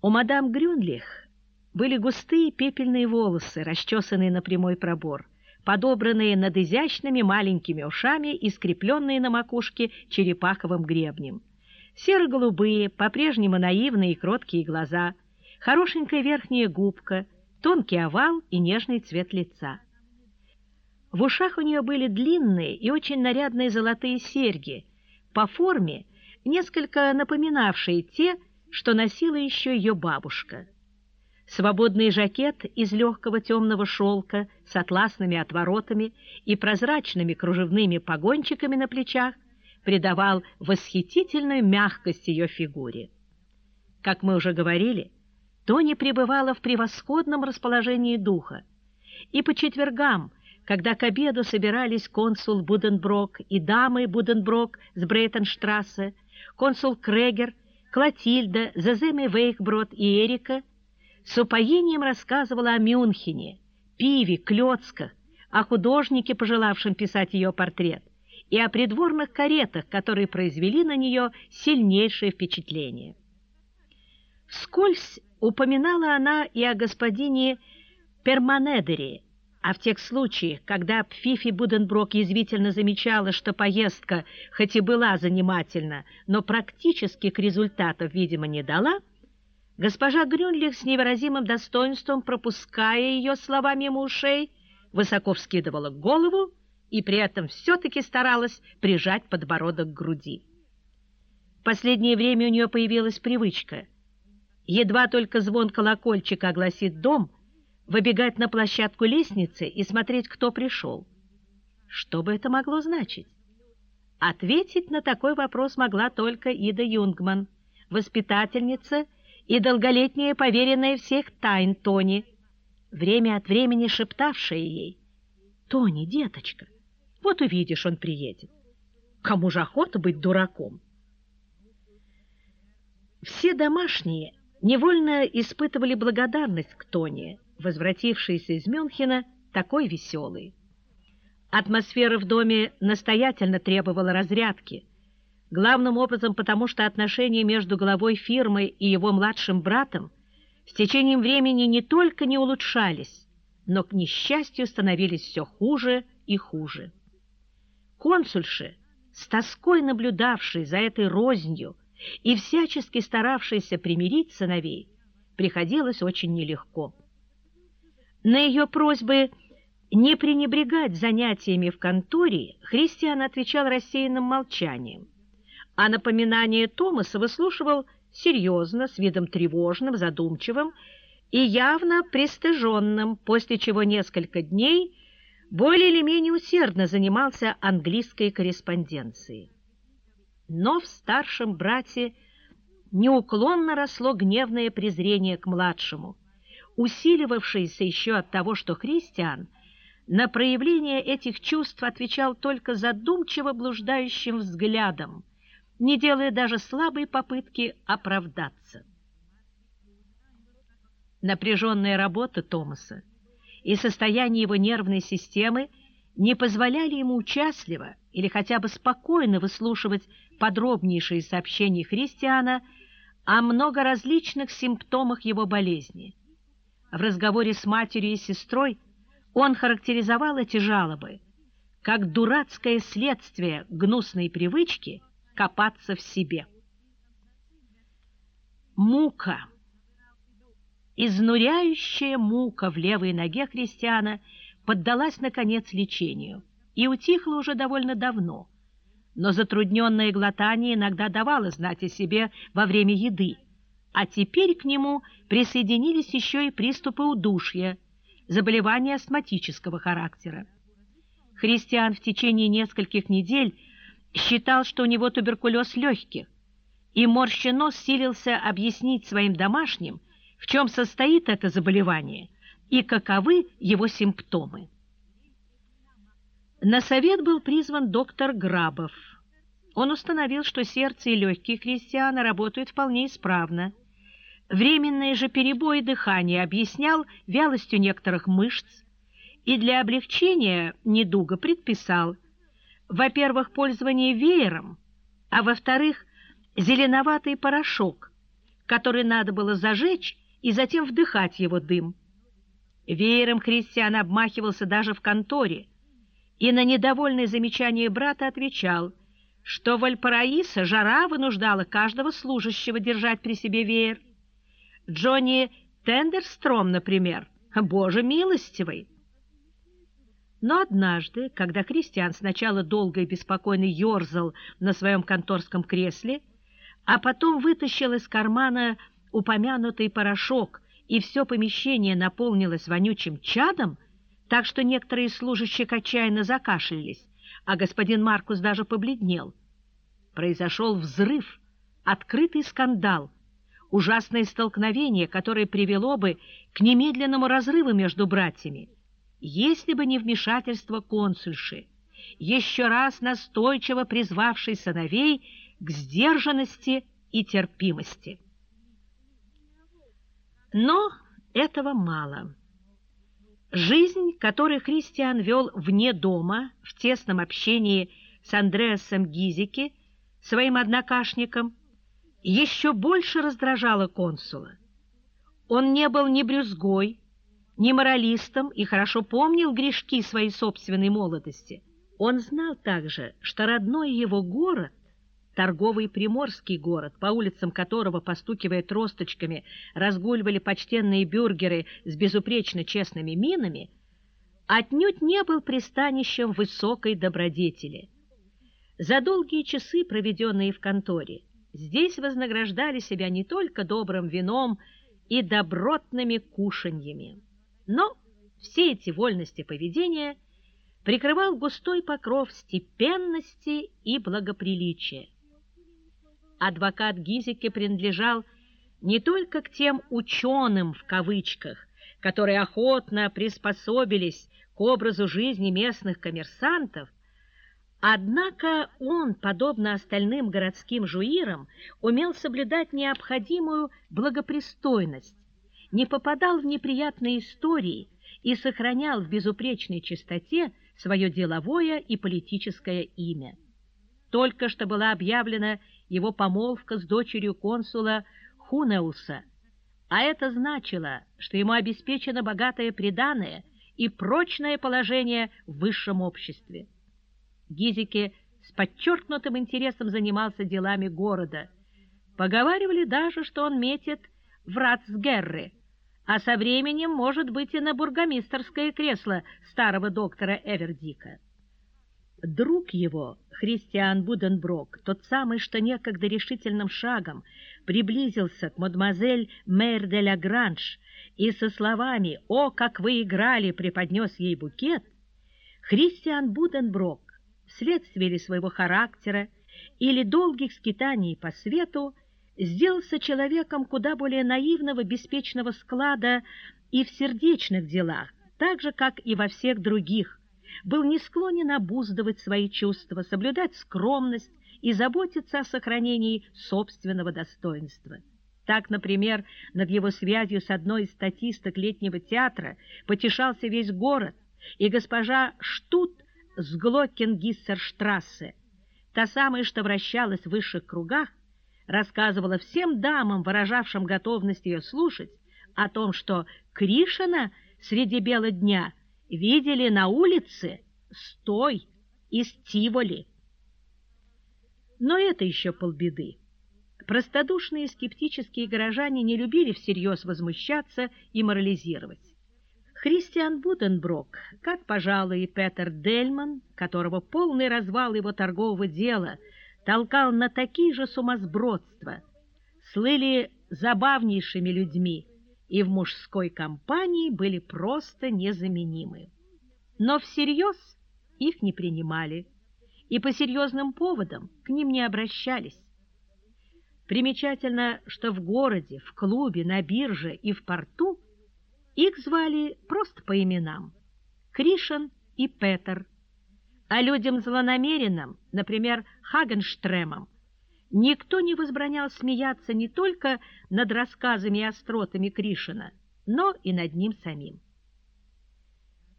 У мадам Грюнлих были густые пепельные волосы, расчесанные на прямой пробор, подобранные над изящными маленькими ушами и скрепленные на макушке черепаховым гребнем. Серо-голубые, по-прежнему наивные и кроткие глаза, хорошенькая верхняя губка, тонкий овал и нежный цвет лица. В ушах у нее были длинные и очень нарядные золотые серьги, по форме несколько напоминавшие те, что носила еще ее бабушка. Свободный жакет из легкого темного шелка с атласными отворотами и прозрачными кружевными погончиками на плечах придавал восхитительную мягкость ее фигуре. Как мы уже говорили, Тони пребывала в превосходном расположении духа, и по четвергам, когда к обеду собирались консул Буденброк и дамы Буденброк с Брейтенштрассе, консул Крегер – Клотильда, Заземе Вейхброд и Эрика с упоением рассказывала о Мюнхене, пиве, клёцках, о художнике, пожелавшем писать ее портрет, и о придворных каретах, которые произвели на нее сильнейшее впечатление. Вскользь упоминала она и о господине Перманедере, а в тех случаях, когда Пфифи Буденброк язвительно замечала, что поездка хоть и была занимательна, но практически к результатам, видимо, не дала, госпожа Грюнлих с невыразимым достоинством, пропуская ее слова мимо ушей, высоко вскидывала голову и при этом все-таки старалась прижать подбородок к груди. В последнее время у нее появилась привычка. Едва только звон колокольчика огласит дом – выбегать на площадку лестницы и смотреть, кто пришел. Что бы это могло значить? Ответить на такой вопрос могла только Ида Юнгман, воспитательница и долголетняя поверенная всех тайн Тони, время от времени шептавшая ей, «Тони, деточка, вот увидишь, он приедет. Кому же охота быть дураком?» Все домашние невольно испытывали благодарность к Тони, возвратившийся из Мюнхена, такой веселый. Атмосфера в доме настоятельно требовала разрядки, главным образом потому, что отношения между главой фирмы и его младшим братом с течением времени не только не улучшались, но, к несчастью, становились все хуже и хуже. Консульши, с тоской наблюдавший за этой рознью и всячески старавшийся примирить сыновей, приходилось очень нелегко. На ее просьбы не пренебрегать занятиями в конторе Христиан отвечал рассеянным молчанием, а напоминание Томаса выслушивал серьезно, с видом тревожным, задумчивым и явно пристыженным, после чего несколько дней более или менее усердно занимался английской корреспонденцией. Но в старшем брате неуклонно росло гневное презрение к младшему – усиливавшийся еще от того, что христиан на проявление этих чувств отвечал только задумчиво блуждающим взглядом, не делая даже слабой попытки оправдаться. Напряженная работа Томаса и состояние его нервной системы не позволяли ему участливо или хотя бы спокойно выслушивать подробнейшие сообщения христиана о многоразличных симптомах его болезни – в разговоре с матерью и сестрой он характеризовал эти жалобы как дурацкое следствие гнусной привычки копаться в себе. Мука, изнуряющая мука в левой ноге христиана поддалась, наконец, лечению и утихла уже довольно давно, но затрудненное глотание иногда давало знать о себе во время еды, а теперь к нему присоединились еще и приступы удушья, заболевания астматического характера. Христиан в течение нескольких недель считал, что у него туберкулез легких, и морща нос силился объяснить своим домашним, в чем состоит это заболевание и каковы его симптомы. На совет был призван доктор Грабов – он установил, что сердце и легкие Кристиана работают вполне исправно. Временные же перебои дыхания объяснял вялостью некоторых мышц и для облегчения недуга предписал, во-первых, пользование веером, а во-вторых, зеленоватый порошок, который надо было зажечь и затем вдыхать его дым. Веером Христиан обмахивался даже в конторе и на недовольное замечание брата отвечал, что в Альпараиса жара вынуждала каждого служащего держать при себе веер. Джонни Тендерстром, например, боже милостивый! Но однажды, когда Кристиан сначала долго и беспокойно ерзал на своем конторском кресле, а потом вытащил из кармана упомянутый порошок, и все помещение наполнилось вонючим чадом, так что некоторые служащие отчаянно закашлялись, а господин Маркус даже побледнел. Произошел взрыв, открытый скандал, ужасное столкновение, которое привело бы к немедленному разрыву между братьями, если бы не вмешательство консульши, еще раз настойчиво призвавшей сыновей к сдержанности и терпимости. Но этого мало. Жизнь, которую Христиан вел вне дома, в тесном общении с Андреасом Гизики, своим однокашником, еще больше раздражала консула. Он не был ни брюзгой, ни моралистом и хорошо помнил грешки своей собственной молодости. Он знал также, что родной его город торговый приморский город, по улицам которого, постукивая тросточками, разгуливали почтенные бюргеры с безупречно честными минами, отнюдь не был пристанищем высокой добродетели. За долгие часы, проведенные в конторе, здесь вознаграждали себя не только добрым вином и добротными кушаньями, но все эти вольности поведения прикрывал густой покров степенности и благоприличия адвокат Гизике принадлежал не только к тем «ученым» в кавычках, которые охотно приспособились к образу жизни местных коммерсантов, Однако он, подобно остальным городским жуирам, умел соблюдать необходимую благопристойность, не попадал в неприятные истории и сохранял в безупречной чистоте свое деловое и политическое имя. Только что была объявлена его помолвка с дочерью консула Хунеуса, а это значило, что ему обеспечено богатое приданое и прочное положение в высшем обществе. Гизике с подчеркнутым интересом занимался делами города. Поговаривали даже, что он метит в Рацгерры, а со временем, может быть, и на бургомистерское кресло старого доктора Эвердика. Друг его, Христиан Буденброк, тот самый, что некогда решительным шагом приблизился к мадемуазель Мэр де ла Гранж и со словами «О, как вы играли!» преподнес ей букет, Христиан Буденброк вследствие ли своего характера или долгих скитаний по свету сделался человеком куда более наивного, беспечного склада и в сердечных делах, так же, как и во всех других, был не склонен обуздывать свои чувства, соблюдать скромность и заботиться о сохранении собственного достоинства. Так, например, над его связью с одной из статисток летнего театра потешался весь город, и госпожа Штут с Глокенгиссерштрассе, та самая, что вращалась в высших кругах, рассказывала всем дамам, выражавшим готовность ее слушать, о том, что Кришина среди бела дня видели на улице Стой из Тиволи. Но это еще полбеды. Простодушные скептические горожане не любили всерьез возмущаться и морализировать. Христиан Буденброк, как, пожалуй, и Петер Дельман, которого полный развал его торгового дела толкал на такие же сумасбродства, слыли забавнейшими людьми, и в мужской компании были просто незаменимы. Но всерьез их не принимали и по серьезным поводам к ним не обращались. Примечательно, что в городе, в клубе, на бирже и в порту их звали просто по именам – Кришин и Петер, а людям злонамеренным, например, Хагенштремом, Никто не возбранял смеяться не только над рассказами и остротами Кришина, но и над ним самим.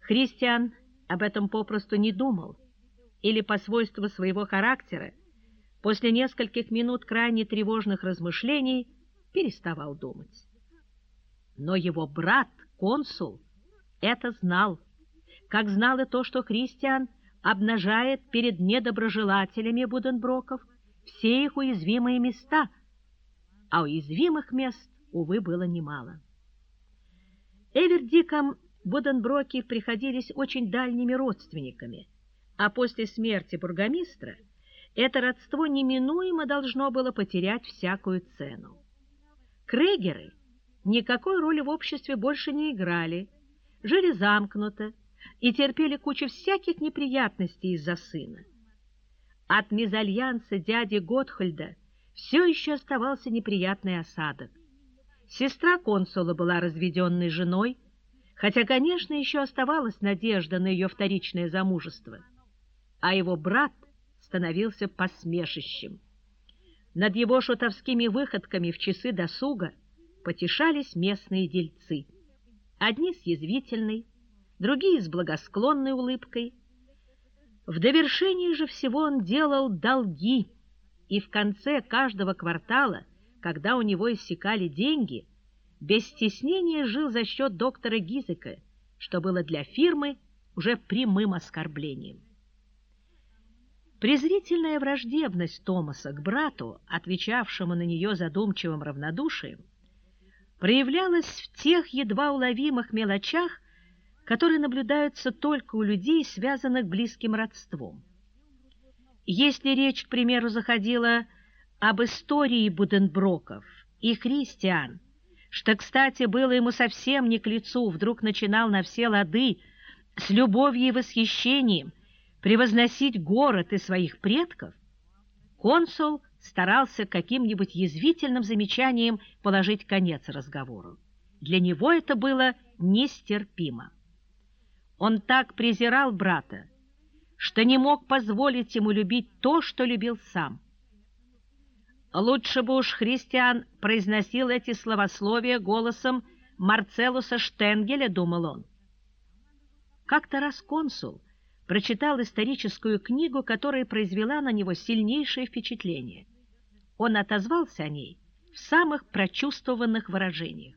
Христиан об этом попросту не думал, или по свойству своего характера, после нескольких минут крайне тревожных размышлений, переставал думать. Но его брат, консул, это знал, как знал и то, что Христиан обнажает перед недоброжелателями Буденброков все их уязвимые места, а уязвимых мест, увы, было немало. Эвердикам Буденброки приходились очень дальними родственниками, а после смерти бургомистра это родство неминуемо должно было потерять всякую цену. Крегеры никакой роли в обществе больше не играли, жили замкнуто и терпели кучу всяких неприятностей из-за сына. От мезальянса дяди Готхольда все еще оставался неприятный осадок. Сестра консула была разведенной женой, хотя, конечно, еще оставалась надежда на ее вторичное замужество, а его брат становился посмешищем. Над его шутовскими выходками в часы досуга потешались местные дельцы. Одни с язвительной, другие с благосклонной улыбкой. В довершении же всего он делал долги, и в конце каждого квартала, когда у него иссякали деньги, без стеснения жил за счет доктора Гизека, что было для фирмы уже прямым оскорблением. Презрительная враждебность Томаса к брату, отвечавшему на нее задумчивым равнодушием, проявлялась в тех едва уловимых мелочах, которые наблюдаются только у людей, связанных близким родством. Если речь, к примеру, заходила об истории Буденброков и христиан, что, кстати, было ему совсем не к лицу, вдруг начинал на все лады с любовью и восхищением превозносить город и своих предков, консул старался каким-нибудь язвительным замечанием положить конец разговору. Для него это было нестерпимо. Он так презирал брата, что не мог позволить ему любить то, что любил сам. Лучше бы уж христиан произносил эти словословия голосом Марцелуса Штенгеля, думал он. Как-то раз консул прочитал историческую книгу, которая произвела на него сильнейшее впечатление. Он отозвался о ней в самых прочувствованных выражениях.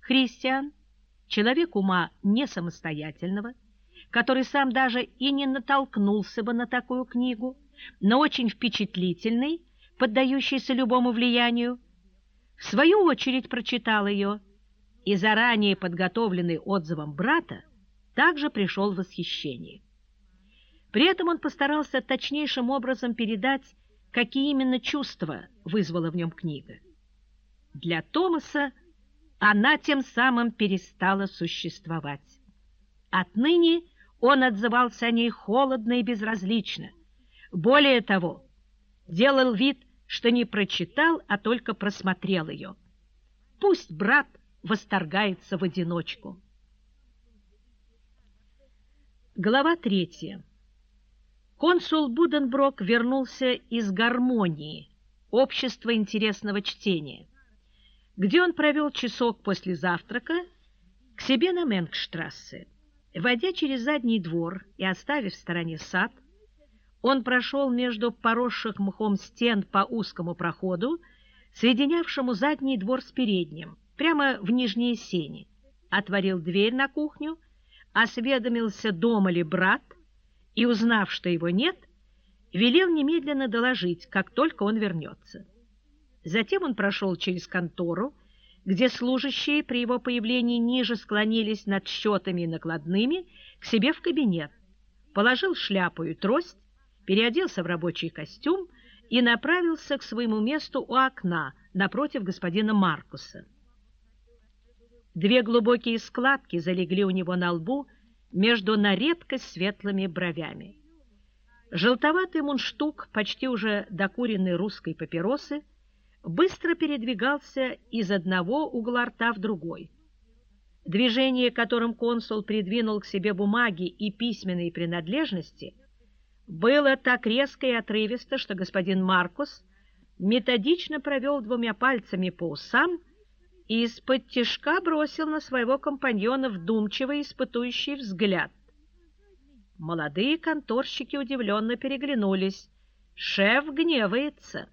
Христиан – человек ума не самостоятельного, который сам даже и не натолкнулся бы на такую книгу, но очень впечатлительный, поддающийся любому влиянию, в свою очередь прочитал ее и заранее подготовленный отзывом брата также пришел в восхищение. При этом он постарался точнейшим образом передать, какие именно чувства вызвала в нем книга. Для Томаса она тем самым перестала существовать. Отныне он отзывался о ней холодно и безразлично. Более того, делал вид, что не прочитал, а только просмотрел ее. Пусть брат восторгается в одиночку. Глава третья. Консул Буденброк вернулся из гармонии, общества интересного чтения где он провел часок после завтрака к себе на Менгштрассе. Войдя через задний двор и оставив в стороне сад, он прошел между поросших мхом стен по узкому проходу, соединявшему задний двор с передним, прямо в нижние сени, отворил дверь на кухню, осведомился, дома ли брат, и, узнав, что его нет, велел немедленно доложить, как только он вернется. Затем он прошел через контору, где служащие при его появлении ниже склонились над счетами и накладными, к себе в кабинет, положил шляпу и трость, переоделся в рабочий костюм и направился к своему месту у окна напротив господина Маркуса. Две глубокие складки залегли у него на лбу между на редкость светлыми бровями. Желтоватый мундштук, почти уже докуренной русской папиросы, быстро передвигался из одного угла рта в другой. Движение, которым консул придвинул к себе бумаги и письменные принадлежности, было так резко и отрывисто, что господин Маркус методично провел двумя пальцами по усам и из-под тишка бросил на своего компаньона вдумчивый испытующий взгляд. Молодые конторщики удивленно переглянулись. «Шеф гневается!»